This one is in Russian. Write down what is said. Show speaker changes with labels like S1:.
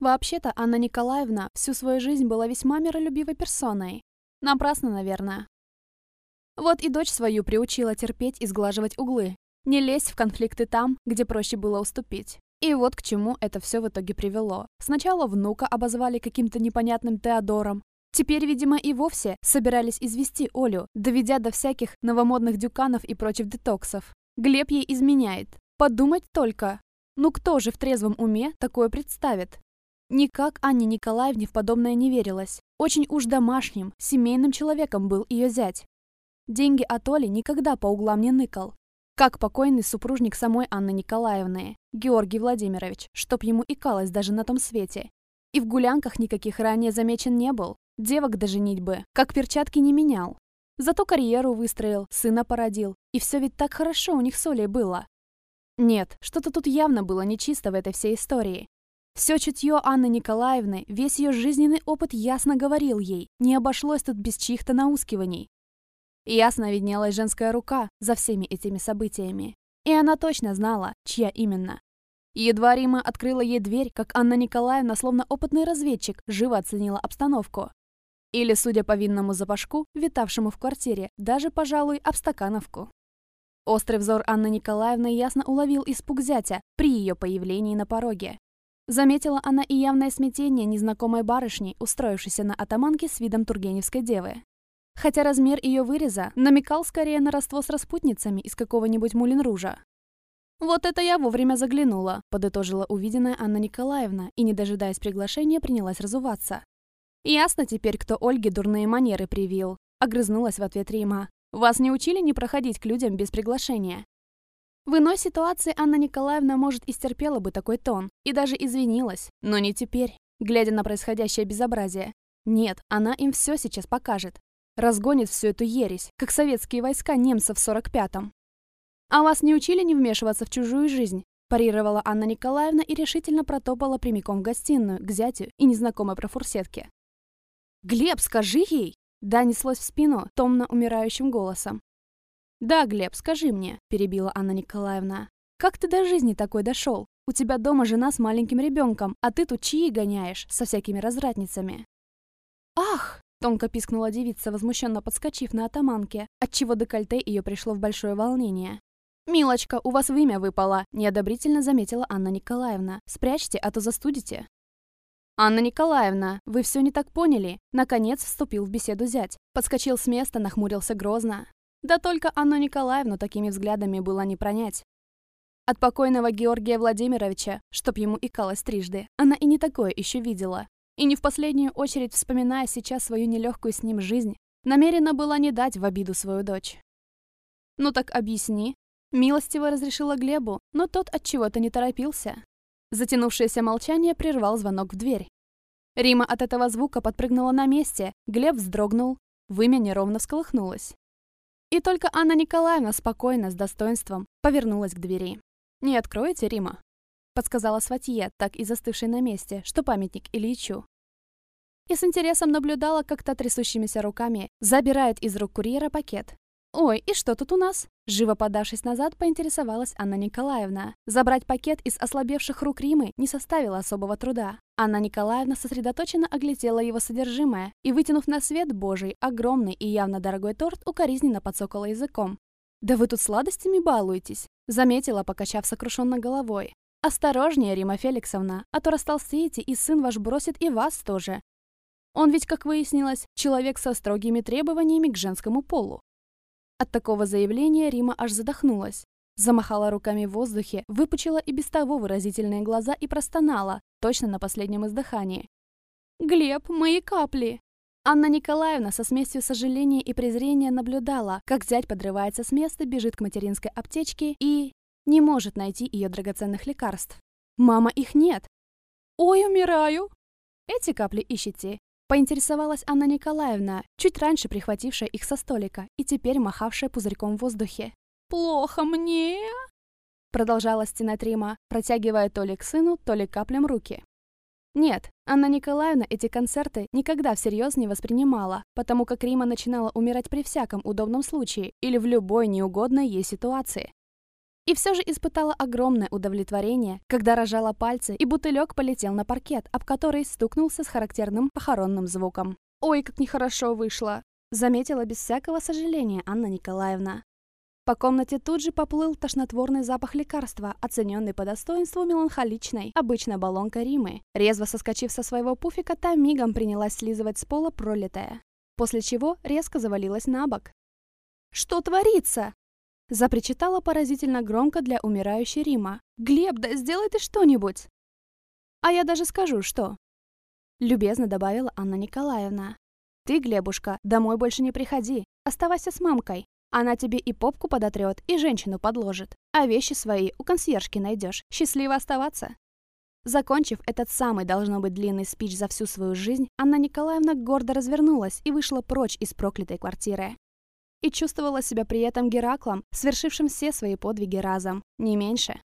S1: Вообще-то Анна Николаевна всю свою жизнь была весьма миролюбивой персоной. Напрасно, наверное. Вот и дочь свою приучила терпеть и сглаживать углы, не лезть в конфликты там, где проще было уступить. И вот к чему это все в итоге привело. Сначала внука обозвали каким-то непонятным Теодором. Теперь, видимо, и вовсе собирались извести Олю, доведя до всяких новомодных дюканов и прочих детоксов. Глеб ей изменяет. Подумать только. Ну кто же в трезвом уме такое представит? Никак Анне Николаевне в подобное не верилось. Очень уж домашним, семейным человеком был ее зять. Деньги от Оли никогда по углам не ныкал. Как покойный супружник самой Анны Николаевны, Георгий Владимирович, чтоб ему икалось даже на том свете. И в гулянках никаких ранее замечен не был. Девок до женитьбы, как перчатки не менял. Зато карьеру выстроил, сына породил. И все ведь так хорошо у них с Олей было. Нет, что-то тут явно было нечисто в этой всей истории. Все чутье Анны Николаевны, весь ее жизненный опыт ясно говорил ей, не обошлось тут без чьих-то наускиваний. Ясно виднелась женская рука за всеми этими событиями. И она точно знала, чья именно. Едва Рима открыла ей дверь, как Анна Николаевна, словно опытный разведчик, живо оценила обстановку. Или, судя по винному запашку, витавшему в квартире, даже, пожалуй, обстакановку. Острый взор Анны Николаевны ясно уловил испуг зятя при ее появлении на пороге. Заметила она и явное смятение незнакомой барышни, устроившейся на атаманке с видом тургеневской девы. Хотя размер ее выреза намекал скорее на родство с распутницами из какого-нибудь Мулинружа. «Вот это я вовремя заглянула», — подытожила увиденная Анна Николаевна и, не дожидаясь приглашения, принялась разуваться. «Ясно теперь, кто Ольге дурные манеры привил», — огрызнулась в ответ Рима. «Вас не учили не проходить к людям без приглашения?» В иной ситуации Анна Николаевна, может, истерпела бы такой тон и даже извинилась, но не теперь, глядя на происходящее безобразие. Нет, она им все сейчас покажет. Разгонит всю эту ересь, как советские войска немцев в 45-м. «А вас не учили не вмешиваться в чужую жизнь?» парировала Анна Николаевна и решительно протопала прямиком в гостиную, к зятю и незнакомой профурсетке. «Глеб, скажи ей!» Да неслось в спину томно умирающим голосом. «Да, Глеб, скажи мне», — перебила Анна Николаевна. «Как ты до жизни такой дошел? У тебя дома жена с маленьким ребенком, а ты тут чьи гоняешь со всякими развратницами». «Ах!» — тонко пискнула девица, возмущенно подскочив на атаманке, отчего декольте ее пришло в большое волнение. «Милочка, у вас вымя выпало», — неодобрительно заметила Анна Николаевна. «Спрячьте, а то застудите». «Анна Николаевна, вы все не так поняли». Наконец вступил в беседу зять. Подскочил с места, нахмурился грозно. Да только Анну Николаевну такими взглядами было не пронять. От покойного Георгия Владимировича, чтоб ему икалось трижды, она и не такое еще видела. И не в последнюю очередь, вспоминая сейчас свою нелегкую с ним жизнь, намерена была не дать в обиду свою дочь. «Ну так объясни». Милостиво разрешила Глебу, но тот от чего то не торопился. Затянувшееся молчание прервал звонок в дверь. Рима от этого звука подпрыгнула на месте, Глеб вздрогнул, вымя неровно всколыхнулось. И только Анна Николаевна спокойно, с достоинством, повернулась к двери. «Не откроете, Рима?» подсказала Сватье, так и застывшей на месте, что памятник Ильичу. И с интересом наблюдала, как та трясущимися руками забирает из рук курьера пакет. «Ой, и что тут у нас?» Живо подавшись назад, поинтересовалась Анна Николаевна. Забрать пакет из ослабевших рук Римы не составило особого труда. Анна Николаевна сосредоточенно оглядела его содержимое и, вытянув на свет божий, огромный и явно дорогой торт, укоризненно подсокала языком. «Да вы тут сладостями балуетесь», — заметила, покачав сокрушенно головой. «Осторожнее, Рима Феликсовна, а то растолстеете, и сын ваш бросит и вас тоже. Он ведь, как выяснилось, человек со строгими требованиями к женскому полу. От такого заявления Рима аж задохнулась. Замахала руками в воздухе, выпучила и без того выразительные глаза и простонала, точно на последнем издыхании. «Глеб, мои капли!» Анна Николаевна со смесью сожаления и презрения наблюдала, как зять подрывается с места, бежит к материнской аптечке и... не может найти ее драгоценных лекарств. «Мама, их нет!» «Ой, умираю!» «Эти капли ищите. Поинтересовалась Анна Николаевна, чуть раньше прихватившая их со столика и теперь махавшая пузырьком в воздухе. «Плохо мне?» Продолжала стенать Рима, протягивая то ли к сыну, то ли каплям руки. Нет, Анна Николаевна эти концерты никогда всерьез не воспринимала, потому как Рима начинала умирать при всяком удобном случае или в любой неугодной ей ситуации. И все же испытала огромное удовлетворение, когда рожала пальцы, и бутылек полетел на паркет, об который стукнулся с характерным похоронным звуком. «Ой, как нехорошо вышло!» Заметила без всякого сожаления Анна Николаевна. По комнате тут же поплыл тошнотворный запах лекарства, оцененный по достоинству меланхоличной, обычно баллонка Римы. Резво соскочив со своего пуфика, та мигом принялась слизывать с пола пролитое. После чего резко завалилась на бок. «Что творится?» Запричитала поразительно громко для умирающей Рима. «Глеб, да сделай ты что-нибудь!» «А я даже скажу, что...» Любезно добавила Анна Николаевна. «Ты, Глебушка, домой больше не приходи. Оставайся с мамкой. Она тебе и попку подотрет, и женщину подложит. А вещи свои у консьержки найдешь. Счастливо оставаться. Закончив этот самый, должно быть, длинный спич за всю свою жизнь, Анна Николаевна гордо развернулась и вышла прочь из проклятой квартиры. И чувствовала себя при этом Гераклом, совершившим все свои подвиги разом, не меньше.